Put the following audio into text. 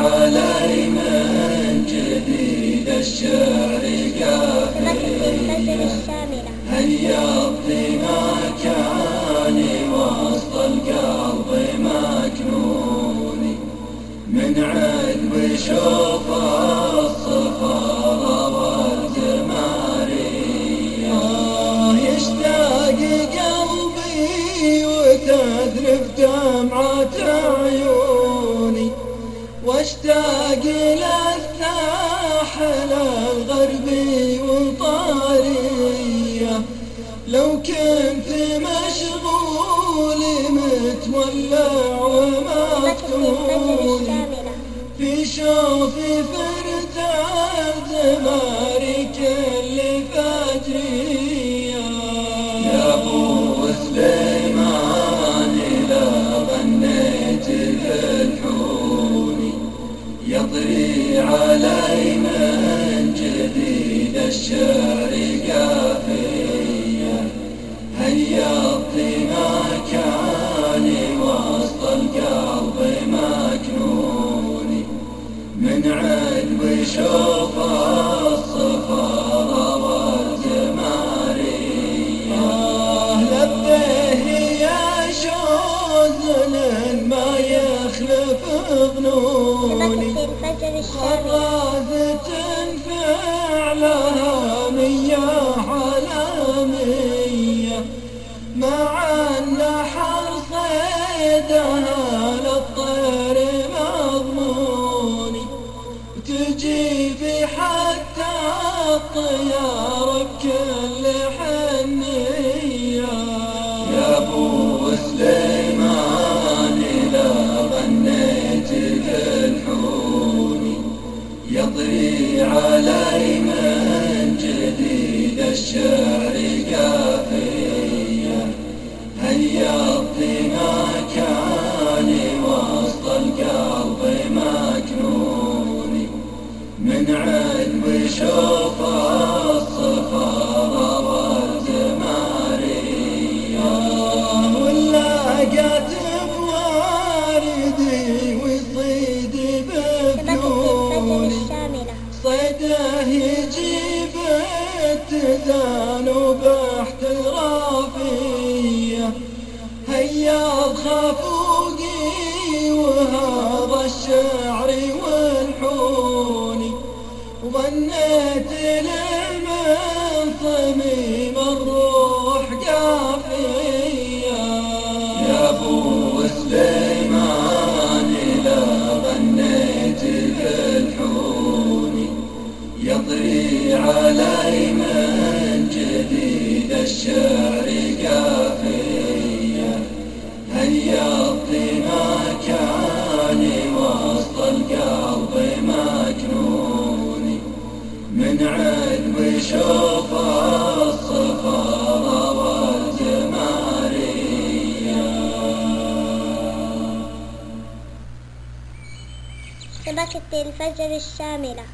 علي من جديد الشعر قافية هيا ما كاني وسط القلب مكنوني من عقب شوف الصفار والزمارية يشتاق قلبي وتذرف واشتاق للساحل الغربي وطارية. لو كنت مشغول متولع ومفتون في شوفي فرد الزماري يطري علي من جديد الشعر قافية هيضت مكاني وسط القلب مكنوني من عقب شوف يخلف ظنوني خرافة فعلها مية حلامية مع النحر صيدها للطير مضموني وتجي في حتى الطيار بكل يطري علي من جديد الشعر قافية هيضت مكاني وسط القلب مكنوني من عقب شوف الصفار والزمارية ولا قاتب يجيب التزان وباحترافية هيا خافوقي وهذا الشعر والحوني وظنيت من عقب شوف الصفار والزمارية شبكة الفجر الشاملة.